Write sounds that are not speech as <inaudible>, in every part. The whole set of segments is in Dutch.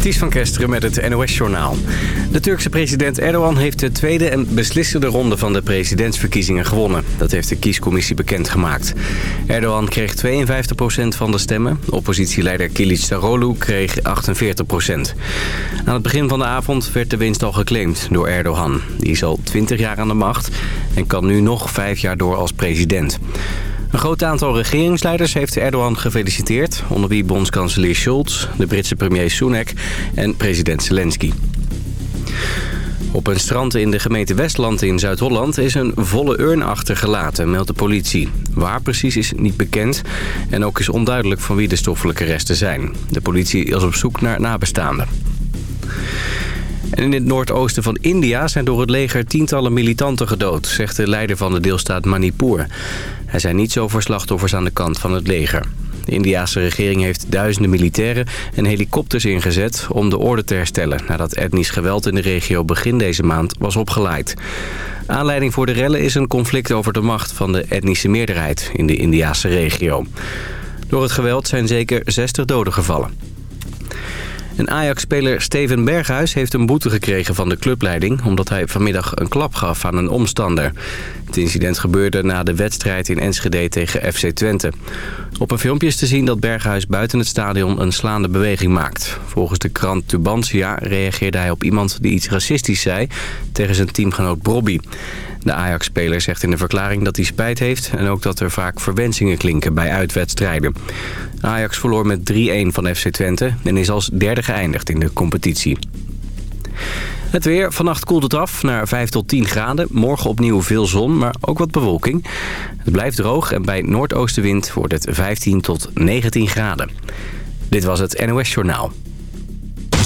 Ties van Kesteren met het NOS-journaal. De Turkse president Erdogan heeft de tweede en beslissende ronde van de presidentsverkiezingen gewonnen. Dat heeft de kiescommissie bekendgemaakt. Erdogan kreeg 52% van de stemmen. Oppositieleider Kılıçdaroğlu kreeg 48%. Aan het begin van de avond werd de winst al geclaimd door Erdogan. Die is al 20 jaar aan de macht en kan nu nog vijf jaar door als president. Een groot aantal regeringsleiders heeft Erdogan gefeliciteerd... onder wie bondskanselier Scholz, de Britse premier Sunak en president Zelensky. Op een strand in de gemeente Westland in Zuid-Holland is een volle urn achtergelaten, meldt de politie. Waar precies is niet bekend en ook is onduidelijk van wie de stoffelijke resten zijn. De politie is op zoek naar nabestaanden. In het noordoosten van India zijn door het leger tientallen militanten gedood, zegt de leider van de deelstaat Manipur. Er zijn niet zoveel slachtoffers aan de kant van het leger. De Indiase regering heeft duizenden militairen en helikopters ingezet om de orde te herstellen... nadat etnisch geweld in de regio begin deze maand was opgeleid. Aanleiding voor de rellen is een conflict over de macht van de etnische meerderheid in de Indiase regio. Door het geweld zijn zeker 60 doden gevallen. Een Ajax-speler Steven Berghuis heeft een boete gekregen van de clubleiding... omdat hij vanmiddag een klap gaf aan een omstander. Het incident gebeurde na de wedstrijd in Enschede tegen FC Twente. Op een filmpje is te zien dat Berghuis buiten het stadion een slaande beweging maakt. Volgens de krant Tubantia reageerde hij op iemand die iets racistisch zei... tegen zijn teamgenoot Brobby. De Ajax-speler zegt in de verklaring dat hij spijt heeft... en ook dat er vaak verwensingen klinken bij uitwedstrijden. Ajax verloor met 3-1 van FC Twente en is als derde geëindigd in de competitie. Het weer. Vannacht koelt het af naar 5 tot 10 graden. Morgen opnieuw veel zon, maar ook wat bewolking. Het blijft droog en bij noordoostenwind wordt het 15 tot 19 graden. Dit was het NOS Journaal.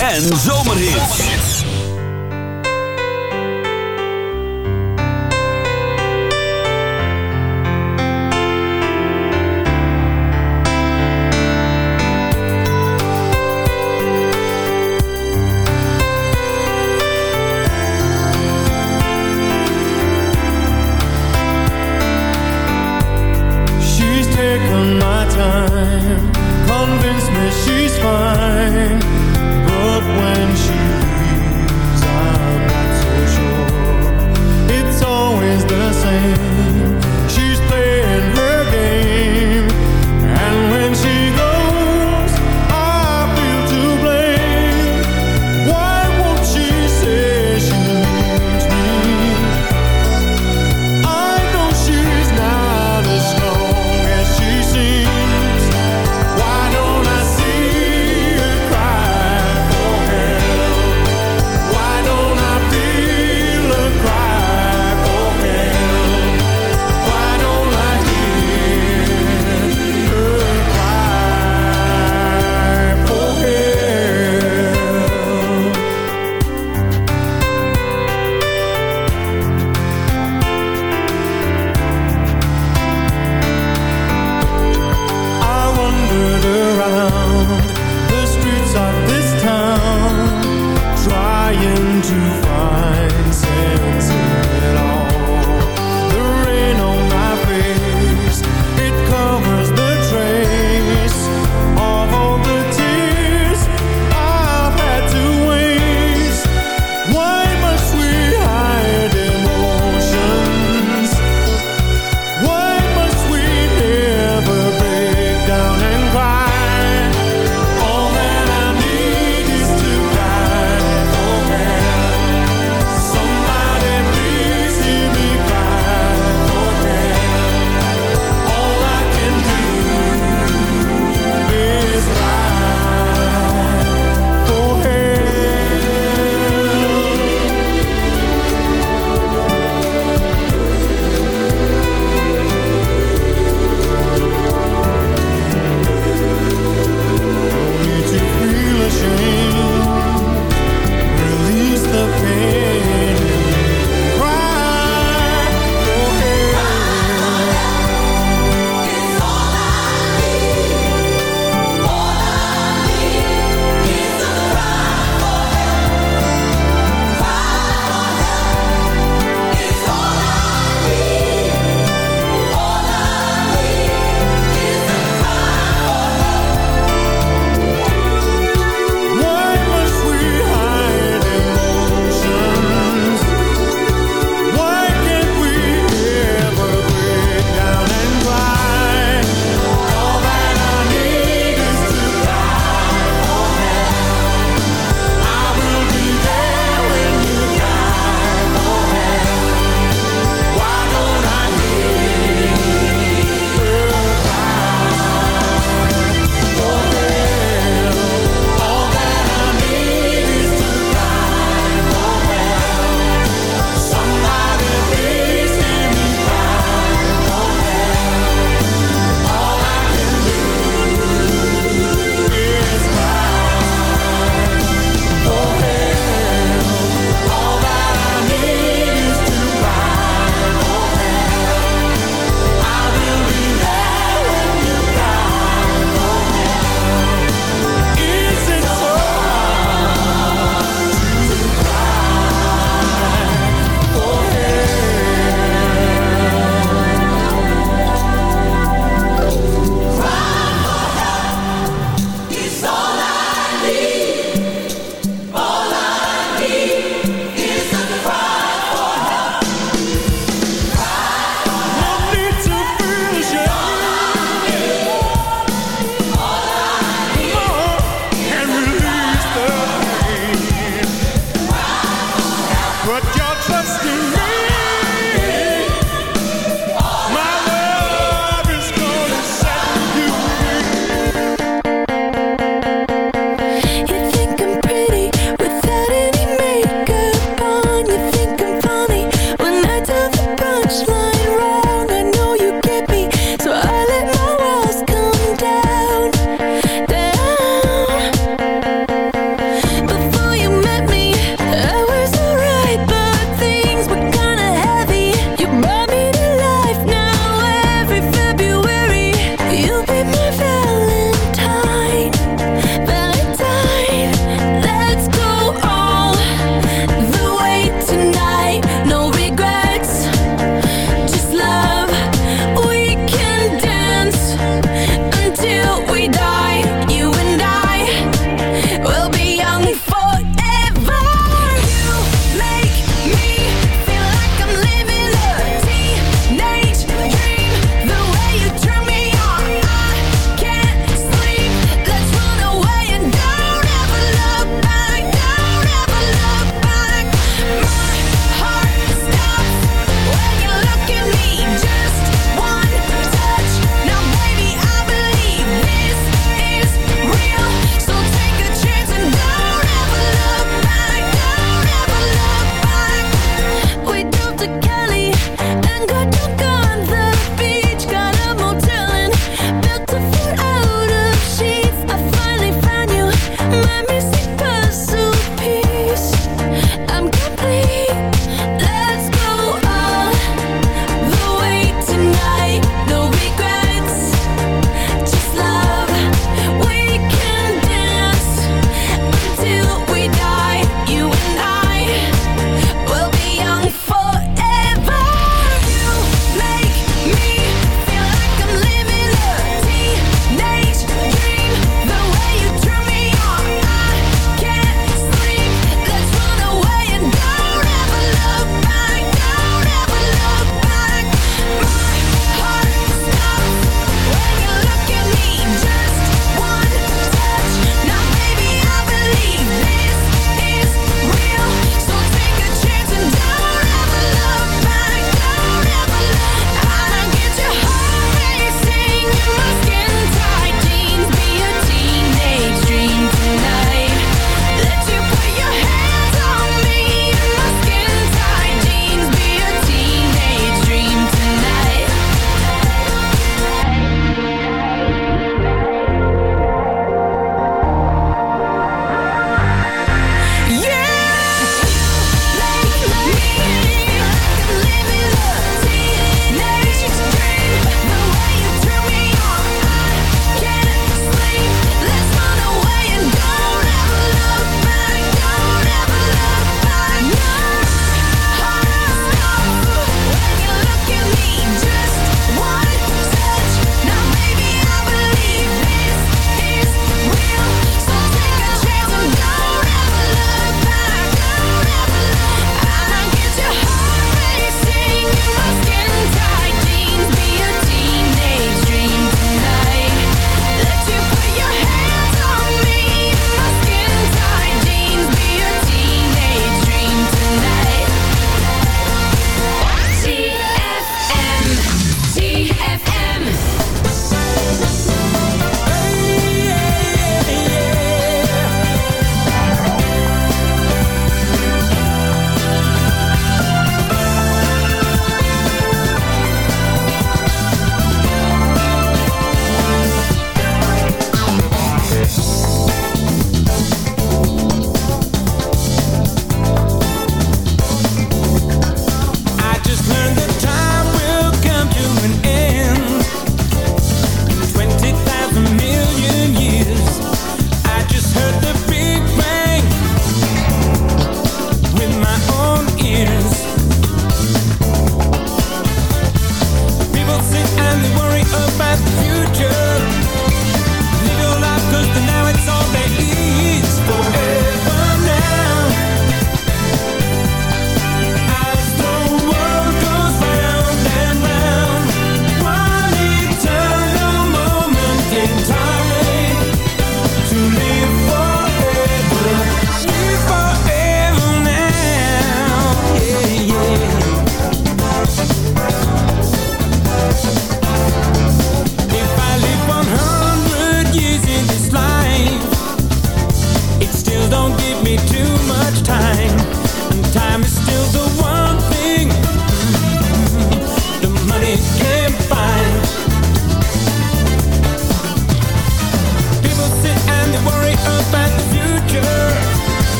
En zomerhits.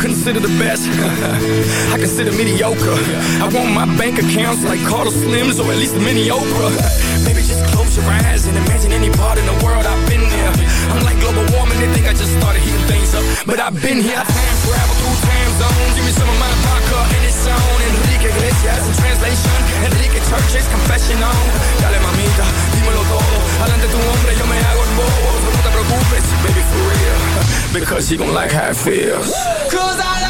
consider the best. <laughs> I consider mediocre. I want my bank accounts like Carter Slims or at least a Mini Oprah. Maybe just close your eyes and imagine any part in the world I've been there. I'm like global warming, they think I just started but I've been here. I time travel through time zones. Give me some of my vodka and it's on. Enrique Iglesias in translation. Enrique Church's confessional. Dale mamita, dímelo todo. Adelante tu hombre, yo me hago el bobo. No te preocupes, baby, for real. Because you gon' like how it feels. Cause I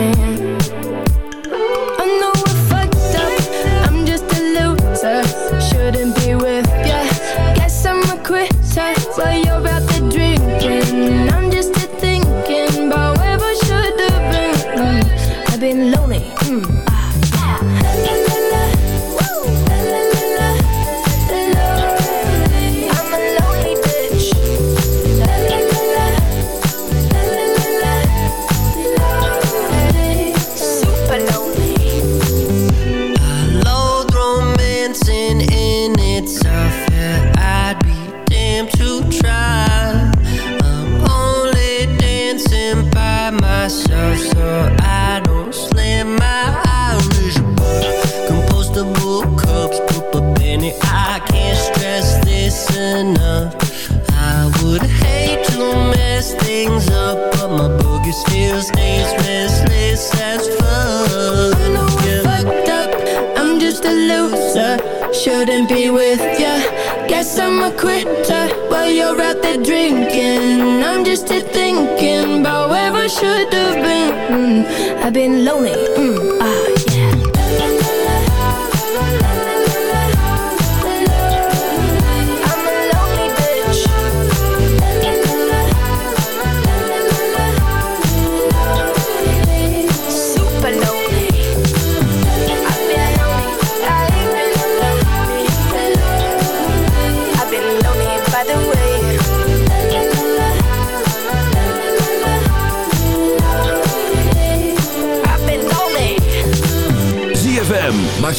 and lonely.